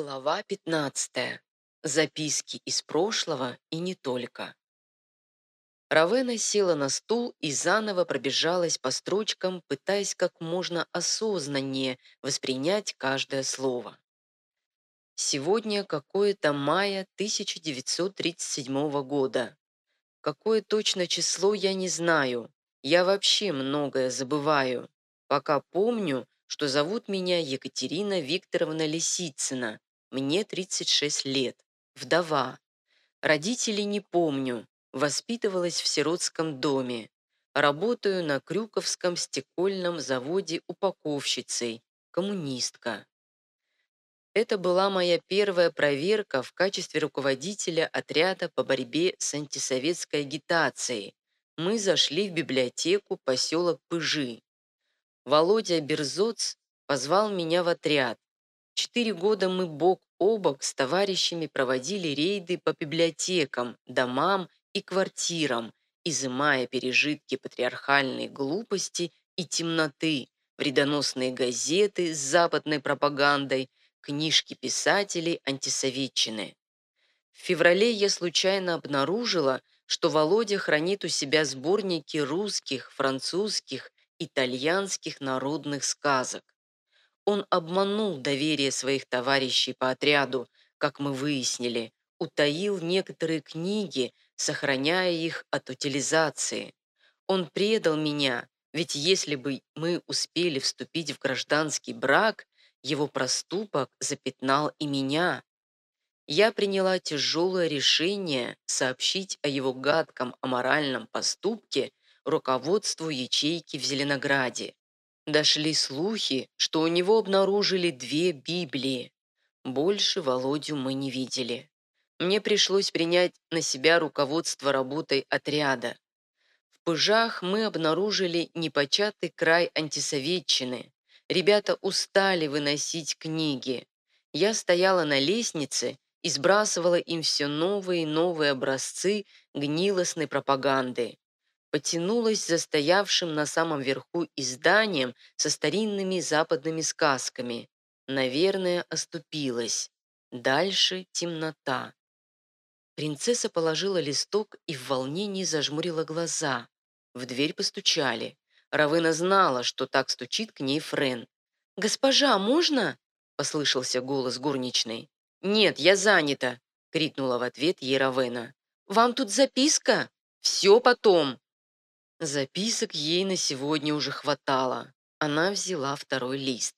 Глава 15. Записки из прошлого и не только. Равена села на стул и заново пробежалась по строчкам, пытаясь как можно осознаннее воспринять каждое слово. Сегодня какое-то мая 1937 года. Какое точно число я не знаю. Я вообще многое забываю. Пока помню, что зовут меня Екатерина Викторовна Лисицына. Мне 36 лет. Вдова. Родителей не помню. Воспитывалась в сиротском доме. Работаю на Крюковском стекольном заводе упаковщицей. Коммунистка. Это была моя первая проверка в качестве руководителя отряда по борьбе с антисоветской агитацией. Мы зашли в библиотеку поселок Пыжи. Володя Берзоц позвал меня в отряд. Четыре года мы бок о бок с товарищами проводили рейды по библиотекам, домам и квартирам, изымая пережитки патриархальной глупости и темноты, вредоносные газеты с западной пропагандой, книжки писателей антисоветчины. В феврале я случайно обнаружила, что Володя хранит у себя сборники русских, французских итальянских народных сказок. Он обманул доверие своих товарищей по отряду, как мы выяснили, утаил некоторые книги, сохраняя их от утилизации. Он предал меня, ведь если бы мы успели вступить в гражданский брак, его проступок запятнал и меня. Я приняла тяжелое решение сообщить о его гадком аморальном поступке руководству ячейки в Зеленограде. Дошли слухи, что у него обнаружили две Библии. Больше Володю мы не видели. Мне пришлось принять на себя руководство работой отряда. В Пыжах мы обнаружили непочатый край антисоветчины. Ребята устали выносить книги. Я стояла на лестнице и сбрасывала им все новые и новые образцы гнилостной пропаганды потянулась за стоявшим на самом верху изданием со старинными западными сказками. Наверное, оступилась. Дальше темнота. Принцесса положила листок и в волнении зажмурила глаза. В дверь постучали. Равена знала, что так стучит к ней Френ. «Госпожа, можно?» – послышался голос горничной. «Нет, я занята!» – крикнула в ответ ей Равена. «Вам тут записка?» «Все потом!» Записок ей на сегодня уже хватало. Она взяла второй лист.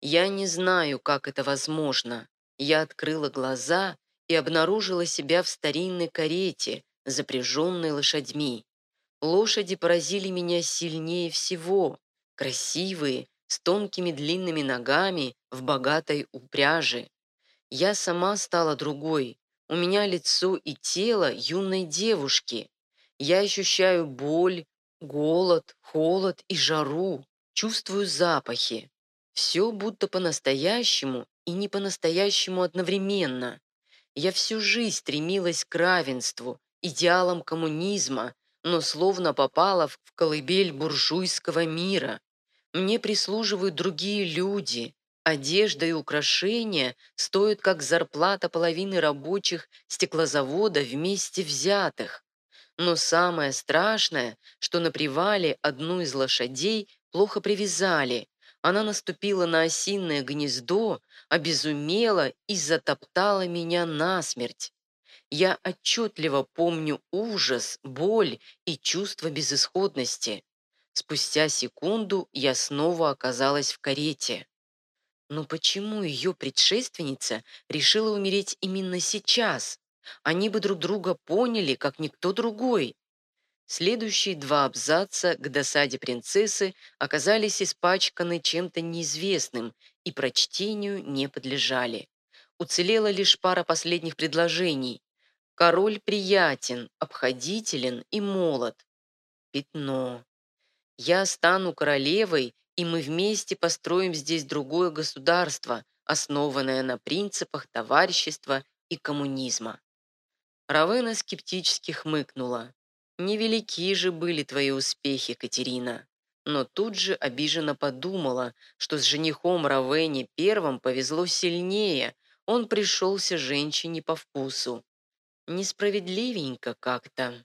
Я не знаю, как это возможно. Я открыла глаза и обнаружила себя в старинной карете, запряженной лошадьми. Лошади поразили меня сильнее всего. Красивые, с тонкими длинными ногами, в богатой упряжи. Я сама стала другой. У меня лицо и тело юной девушки. Я ощущаю боль, голод, холод и жару, чувствую запахи. Все будто по-настоящему и не по-настоящему одновременно. Я всю жизнь стремилась к равенству, идеалам коммунизма, но словно попала в колыбель буржуйского мира. Мне прислуживают другие люди. Одежда и украшения стоят как зарплата половины рабочих стеклозавода вместе взятых. Но самое страшное, что на привале одну из лошадей плохо привязали. Она наступила на осиное гнездо, обезумела и затоптала меня насмерть. Я отчетливо помню ужас, боль и чувство безысходности. Спустя секунду я снова оказалась в карете. Но почему ее предшественница решила умереть именно сейчас? Они бы друг друга поняли, как никто другой. Следующие два абзаца к досаде принцессы оказались испачканы чем-то неизвестным и прочтению не подлежали. Уцелела лишь пара последних предложений. Король приятен, обходителен и молод. Пятно. Я стану королевой, и мы вместе построим здесь другое государство, основанное на принципах товарищества и коммунизма. Равена скептически хмыкнула. «Невелики же были твои успехи, Катерина». Но тут же обиженно подумала, что с женихом Равене первым повезло сильнее, он пришелся женщине по вкусу. Несправедливенько как-то.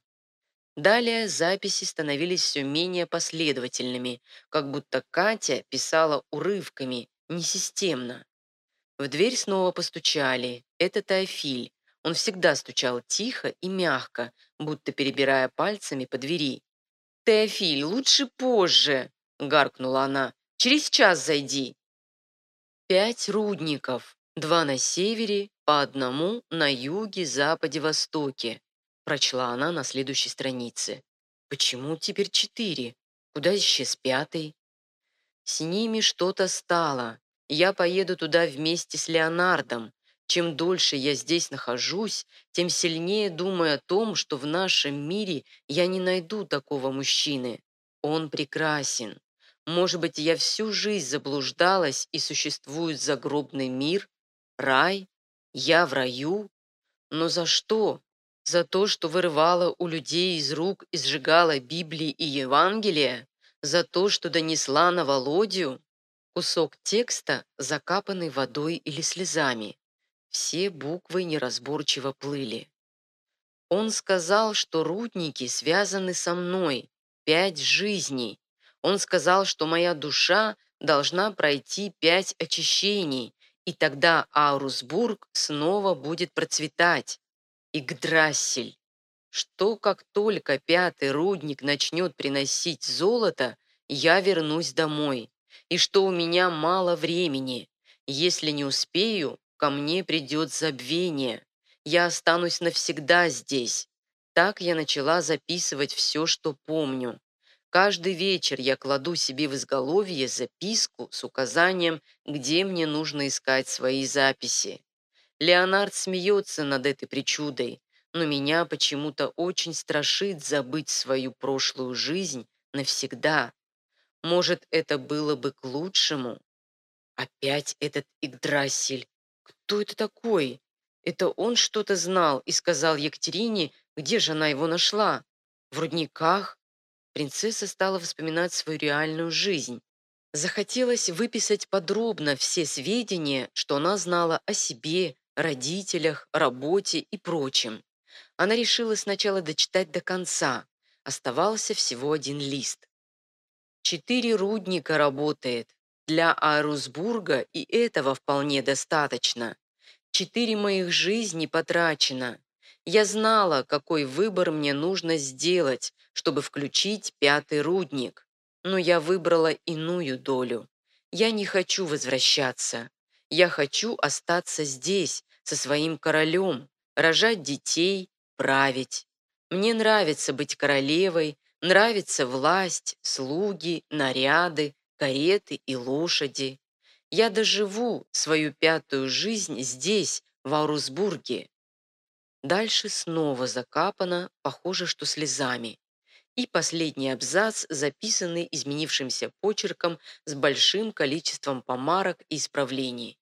Далее записи становились все менее последовательными, как будто Катя писала урывками, несистемно. В дверь снова постучали. Это Теофиль. Он всегда стучал тихо и мягко, будто перебирая пальцами по двери. «Теофиль, лучше позже!» — гаркнула она. «Через час зайди!» Пять рудников, два на севере, по одному на юге, западе, востоке, прочла она на следующей странице. Почему теперь четыре? Куда исчез пятый? С ними что-то стало. Я поеду туда вместе с Леонардом. Чем дольше я здесь нахожусь, тем сильнее думаю о том, что в нашем мире я не найду такого мужчины. Он прекрасен. Может быть, я всю жизнь заблуждалась и существует загробный мир, рай, я в раю. Но за что? За то, что вырывала у людей из рук и сжигала Библии и Евангелия? За то, что донесла на Володю? Кусок текста, закапанный водой или слезами. Все буквы неразборчиво плыли. Он сказал, что рудники связаны со мной. Пять жизней. Он сказал, что моя душа должна пройти пять очищений, и тогда Аурусбург снова будет процветать. Игдрассель. Что как только пятый рудник начнет приносить золото, я вернусь домой и что у меня мало времени. Если не успею, ко мне придет забвение. Я останусь навсегда здесь. Так я начала записывать все, что помню. Каждый вечер я кладу себе в изголовье записку с указанием, где мне нужно искать свои записи. Леонард смеется над этой причудой, но меня почему-то очень страшит забыть свою прошлую жизнь навсегда. Может, это было бы к лучшему? Опять этот Игдрасиль. Кто это такой? Это он что-то знал и сказал Екатерине, где же она его нашла? В рудниках? Принцесса стала вспоминать свою реальную жизнь. Захотелось выписать подробно все сведения, что она знала о себе, родителях, работе и прочем. Она решила сначала дочитать до конца. Оставался всего один лист. Четыре рудника работает. Для Арусбурга и этого вполне достаточно. Четыре моих жизни потрачено. Я знала, какой выбор мне нужно сделать, чтобы включить пятый рудник. Но я выбрала иную долю. Я не хочу возвращаться. Я хочу остаться здесь, со своим королем, рожать детей, править. Мне нравится быть королевой, Нравится власть, слуги, наряды, кареты и лошади. Я доживу свою пятую жизнь здесь, в Аурусбурге. Дальше снова закапано, похоже, что слезами. И последний абзац, записанный изменившимся почерком с большим количеством помарок и исправлений.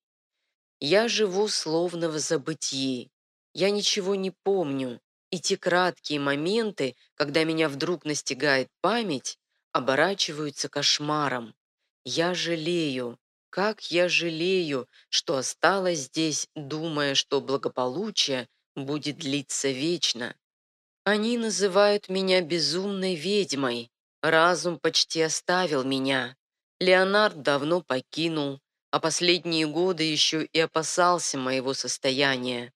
«Я живу словно в забытии. Я ничего не помню, и те краткие моменты, когда меня вдруг настигает память, оборачиваются кошмаром. Я жалею, как я жалею, что осталась здесь, думая, что благополучие будет длиться вечно. Они называют меня безумной ведьмой. Разум почти оставил меня. Леонард давно покинул, а последние годы еще и опасался моего состояния.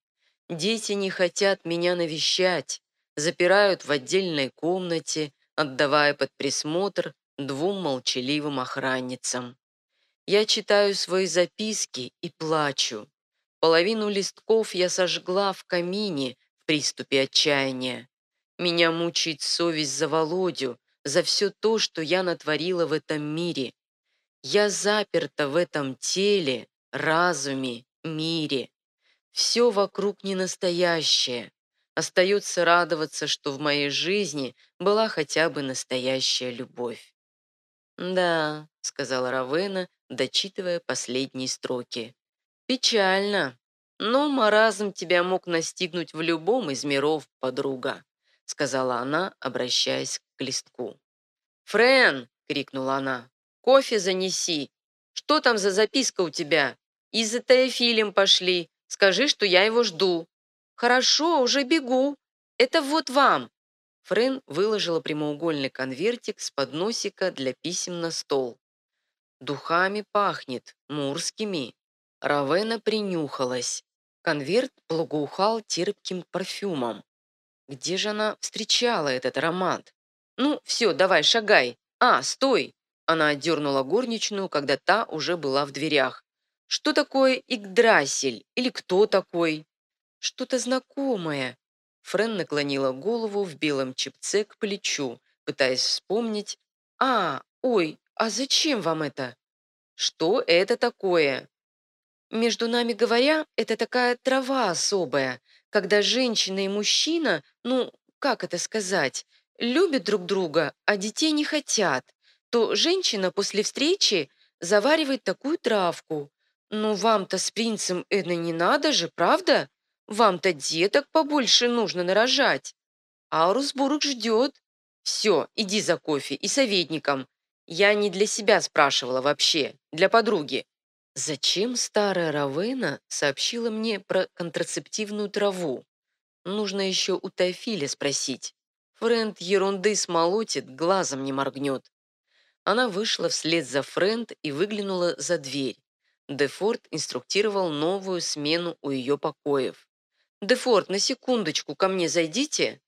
Дети не хотят меня навещать, запирают в отдельной комнате, отдавая под присмотр двум молчаливым охранницам. Я читаю свои записки и плачу. Половину листков я сожгла в камине в приступе отчаяния. Меня мучает совесть за Володю, за все то, что я натворила в этом мире. Я заперта в этом теле, разуме, мире. Все вокруг не настоящее. Остается радоваться, что в моей жизни была хотя бы настоящая любовь. «Да», — сказала Равена, дочитывая последние строки. «Печально. Но маразм тебя мог настигнуть в любом из миров, подруга», — сказала она, обращаясь к листку. «Френ!» — крикнула она. «Кофе занеси! Что там за записка у тебя? И за Теофилем пошли. Скажи, что я его жду». «Хорошо, уже бегу. Это вот вам». Френ выложила прямоугольный конвертик с подносика для писем на стол. Духами пахнет, мурскими. Равена принюхалась. Конверт благоухал терпким парфюмом. Где же она встречала этот аромат? «Ну, все, давай, шагай. А, стой!» Она отдернула горничную, когда та уже была в дверях. «Что такое Игдрасель? Или кто такой?» «Что-то знакомое». Френ наклонила голову в белом чепце к плечу, пытаясь вспомнить. «А, ой, а зачем вам это?» «Что это такое?» Между нами говоря, это такая трава особая, когда женщина и мужчина, ну, как это сказать, любят друг друга, а детей не хотят, то женщина после встречи заваривает такую травку. Ну, вам-то с принцем это не надо же, правда? Вам-то деток побольше нужно нарожать. А Русбург ждет. Все, иди за кофе и советником. Я не для себя спрашивала вообще, для подруги. Зачем старая Равена сообщила мне про контрацептивную траву? Нужно еще у Тайфиля спросить. Френд ерунды смолотит, глазом не моргнет. Она вышла вслед за Френд и выглянула за дверь. Дефорт инструктировал новую смену у ее покоев. «Дефорт, на секундочку, ко мне зайдите!»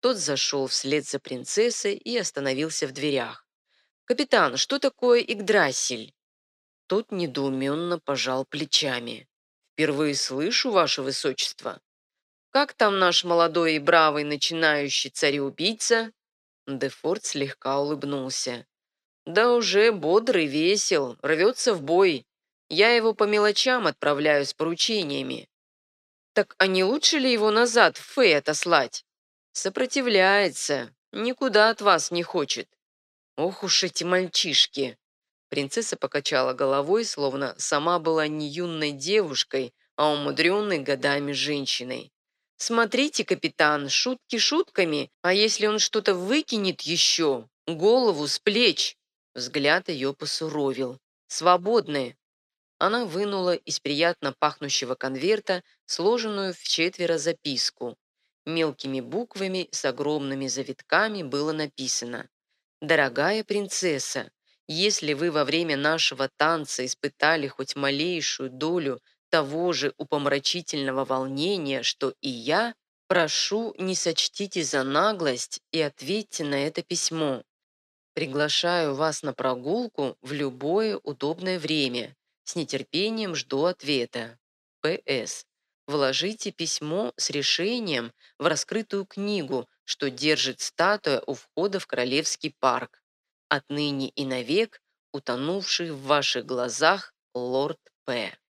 Тот зашел вслед за принцессой и остановился в дверях. «Капитан, что такое Игдрасиль?» Тот недоуменно пожал плечами. «Впервые слышу, ваше высочество. Как там наш молодой и бравый начинающий цареубийца?» Дефорт слегка улыбнулся. «Да уже бодрый, весел, рвется в бой. Я его по мелочам отправляю с поручениями». «Так а не лучше ли его назад в Фэй отослать?» «Сопротивляется, никуда от вас не хочет». «Ох уж эти мальчишки!» Принцесса покачала головой, словно сама была не юной девушкой, а умудренной годами женщиной. «Смотрите, капитан, шутки шутками, а если он что-то выкинет еще, голову с плеч!» Взгляд ее посуровил. «Свободные!» Она вынула из приятно пахнущего конверта сложенную в четверо записку. Мелкими буквами с огромными завитками было написано «Дорогая принцесса, если вы во время нашего танца испытали хоть малейшую долю того же упомрачительного волнения, что и я, прошу, не сочтите за наглость и ответьте на это письмо. Приглашаю вас на прогулку в любое удобное время. С нетерпением жду ответа. П.С. Вложите письмо с решением в раскрытую книгу, что держит статуя у входа в Королевский парк отныне и навек утонувший в ваших глазах лорд П.